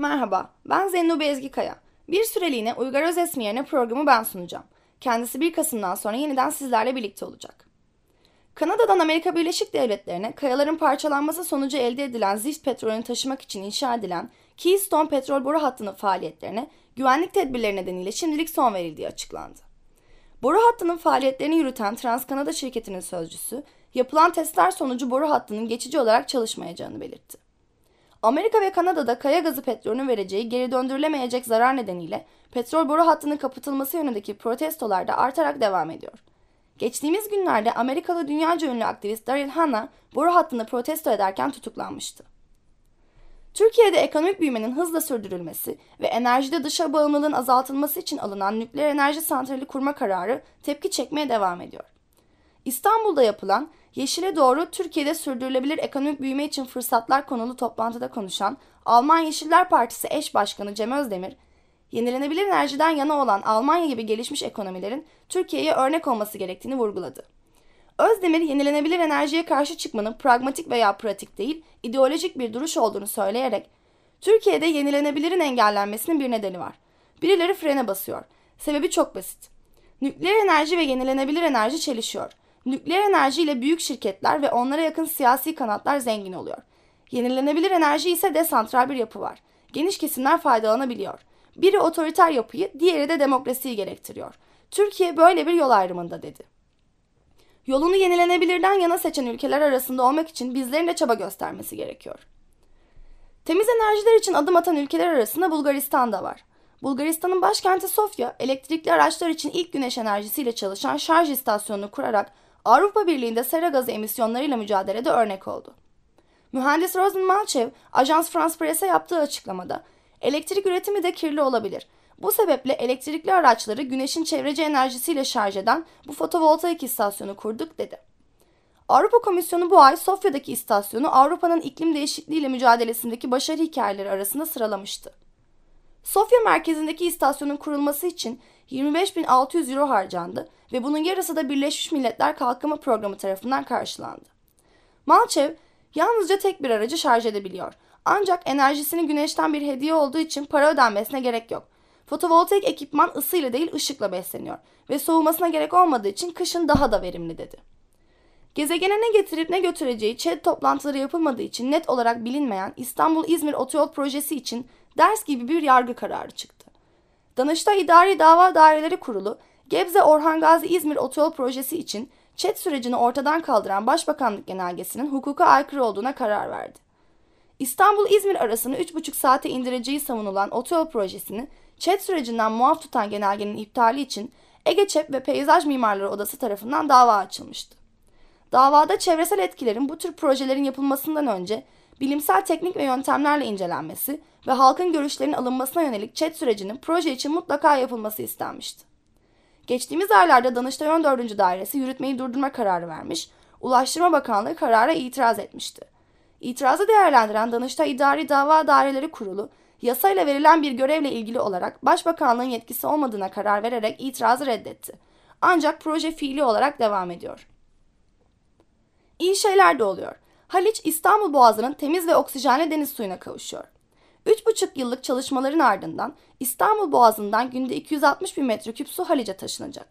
Merhaba, ben Zennubi Ezgikaya. Bir süreliğine Uygar Özesmi yerine programı ben sunacağım. Kendisi 1 Kasım'dan sonra yeniden sizlerle birlikte olacak. Kanada'dan Amerika Birleşik Devletleri'ne kayaların parçalanması sonucu elde edilen zift petrolünü taşımak için inşa edilen Keystone petrol boru hattının faaliyetlerine güvenlik tedbirleri nedeniyle şimdilik son verildiği açıklandı. Boru hattının faaliyetlerini yürüten Transkanada şirketinin sözcüsü, yapılan testler sonucu boru hattının geçici olarak çalışmayacağını belirtti. Amerika ve Kanada'da kaya gazı petrolünün vereceği geri döndürülemeyecek zarar nedeniyle petrol boru hattının kapatılması yönündeki protestolar da artarak devam ediyor. Geçtiğimiz günlerde Amerikalı dünyaca ünlü aktivist Daryl Hannah boru hattını protesto ederken tutuklanmıştı. Türkiye'de ekonomik büyümenin hızla sürdürülmesi ve enerjide dışa bağımlılığın azaltılması için alınan nükleer enerji santrali kurma kararı tepki çekmeye devam ediyor. İstanbul'da yapılan Yeşile Doğru Türkiye'de sürdürülebilir ekonomik büyüme için fırsatlar konulu toplantıda konuşan Alman Yeşiller Partisi eş başkanı Cem Özdemir, yenilenebilir enerjiden yana olan Almanya gibi gelişmiş ekonomilerin Türkiye'ye örnek olması gerektiğini vurguladı. Özdemir yenilenebilir enerjiye karşı çıkmanın pragmatik veya pratik değil, ideolojik bir duruş olduğunu söyleyerek Türkiye'de yenilenebilirin engellenmesinin bir nedeni var. Birileri frene basıyor. Sebebi çok basit. Nükleer enerji ve yenilenebilir enerji çelişiyor. Nükleer enerji ile büyük şirketler ve onlara yakın siyasi kanatlar zengin oluyor. Yenilenebilir enerji ise desantral bir yapı var. Geniş kesimler faydalanabiliyor. Biri otoriter yapıyı, diğeri de demokrasiyi gerektiriyor. Türkiye böyle bir yol ayrımında dedi. Yolunu yenilenebilirden yana seçen ülkeler arasında olmak için bizlerin de çaba göstermesi gerekiyor. Temiz enerjiler için adım atan ülkeler arasında Bulgaristan da var. Bulgaristan'ın başkenti Sofya, elektrikli araçlar için ilk güneş enerjisiyle çalışan şarj istasyonunu kurarak Avrupa Birliği'nde sera gazı emisyonlarıyla mücadelede örnek oldu. Mühendis Rosen Malchev, Ajans France Presse yaptığı açıklamada, elektrik üretimi de kirli olabilir. Bu sebeple elektrikli araçları güneşin çevreci enerjisiyle şarj eden bu fotovoltaik istasyonu kurduk dedi. Avrupa Komisyonu bu ay Sofya'daki istasyonu Avrupa'nın iklim değişikliğiyle mücadelesindeki başarı hikayeleri arasında sıralamıştı. Sofya merkezindeki istasyonun kurulması için 25.600 euro harcandı ve bunun yarısı da Birleşmiş Milletler Kalkınma Programı tarafından karşılandı. Malçev yalnızca tek bir aracı şarj edebiliyor. Ancak enerjisini güneşten bir hediye olduğu için para ödenmesine gerek yok. Fotovoltaik ekipman ısıyla değil ışıkla besleniyor ve soğumasına gerek olmadığı için kışın daha da verimli dedi. Gezegene ne getirip ne götüreceği ÇED toplantıları yapılmadığı için net olarak bilinmeyen İstanbul-İzmir otoyol projesi için ders gibi bir yargı kararı çıktı. Danıştay İdari Dava Daireleri Kurulu, Gebze Orhan Gazi İzmir otoyol projesi için ÇED sürecini ortadan kaldıran Başbakanlık Genelgesi'nin hukuka aykırı olduğuna karar verdi. İstanbul-İzmir arasını 3,5 saate indireceği savunulan otoyol projesini ÇED sürecinden muaf tutan genelgenin iptali için Ege ÇEP ve Peyzaj Mimarları Odası tarafından dava açılmıştı. Davada çevresel etkilerin bu tür projelerin yapılmasından önce bilimsel teknik ve yöntemlerle incelenmesi ve halkın görüşlerinin alınmasına yönelik ÇED sürecinin proje için mutlaka yapılması istenmişti. Geçtiğimiz aylarda Danıştay 14. Dairesi yürütmeyi durdurma kararı vermiş, Ulaştırma Bakanlığı karara itiraz etmişti. İtirazı değerlendiren Danıştay İdari Dava Daireleri Kurulu, yasayla verilen bir görevle ilgili olarak Başbakanlığın yetkisi olmadığına karar vererek itirazı reddetti. Ancak proje fiili olarak devam ediyor. İyi şeyler de oluyor. Haliç İstanbul Boğazı'nın temiz ve oksijenli deniz suyuna kavuşuyor. 3,5 yıllık çalışmaların ardından İstanbul Boğazı'ndan günde 260 bin metreküp su Haliç'e taşınacak.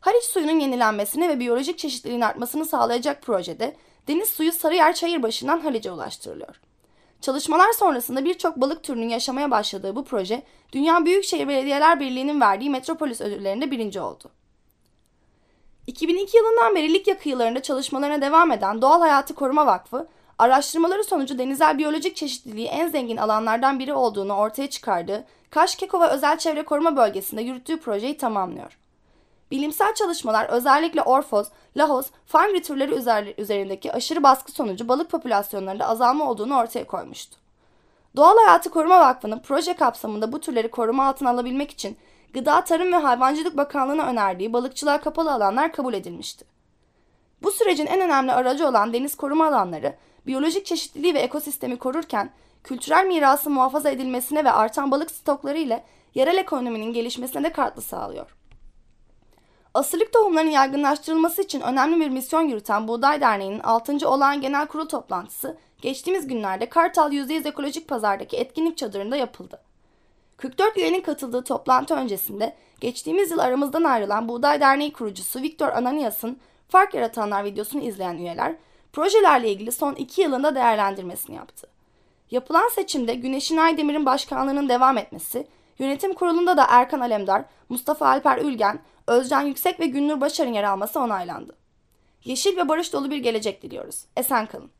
Haliç suyunun yenilenmesini ve biyolojik çeşitliliğin artmasını sağlayacak projede deniz suyu Sarıyer Çayırbaşı'ndan Haliç'e ulaştırılıyor. Çalışmalar sonrasında birçok balık türünün yaşamaya başladığı bu proje, Dünya Büyükşehir Belediyeler Birliği'nin verdiği Metropolis ödüllerinde birinci oldu. 2002 yılından beri Likya kıyılarında çalışmalarına devam eden Doğal Hayatı Koruma Vakfı, araştırmaları sonucu denizel biyolojik çeşitliliği en zengin alanlardan biri olduğunu ortaya çıkardığı Kaş-Kekova Özel Çevre Koruma Bölgesi'nde yürüttüğü projeyi tamamlıyor. Bilimsel çalışmalar özellikle orfoz, lahos, farm türleri üzerindeki aşırı baskı sonucu balık popülasyonlarında azalma olduğunu ortaya koymuştu. Doğal Hayatı Koruma Vakfı'nın proje kapsamında bu türleri koruma altına alabilmek için Gıda Tarım ve Hayvancılık Bakanlığı'na önerdiği balıkçılığa kapalı alanlar kabul edilmişti. Bu sürecin en önemli aracı olan deniz koruma alanları, biyolojik çeşitliliği ve ekosistemi korurken, kültürel mirası muhafaza edilmesine ve artan balık stokları ile yerel ekonominin gelişmesine de katkı sağlıyor. Asırlık tohumların yaygınlaştırılması için önemli bir misyon yürüten Buğday Derneği'nin 6. olağan genel kurul toplantısı geçtiğimiz günlerde Kartal %100 Ekolojik Pazar'daki etkinlik çadırında yapıldı. 44 üyenin katıldığı toplantı öncesinde geçtiğimiz yıl aramızdan ayrılan Buğday Derneği kurucusu Viktor Ananias'ın Fark Yaratanlar videosunu izleyen üyeler, projelerle ilgili son iki yılında değerlendirmesini yaptı. Yapılan seçimde Güneşin Aydemir'in başkanlığının devam etmesi, yönetim kurulunda da Erkan Alemdar, Mustafa Alper Ülgen, Özcan Yüksek ve Günnur Başar'ın yer alması onaylandı. Yeşil ve barış dolu bir gelecek diliyoruz. Esen kalın.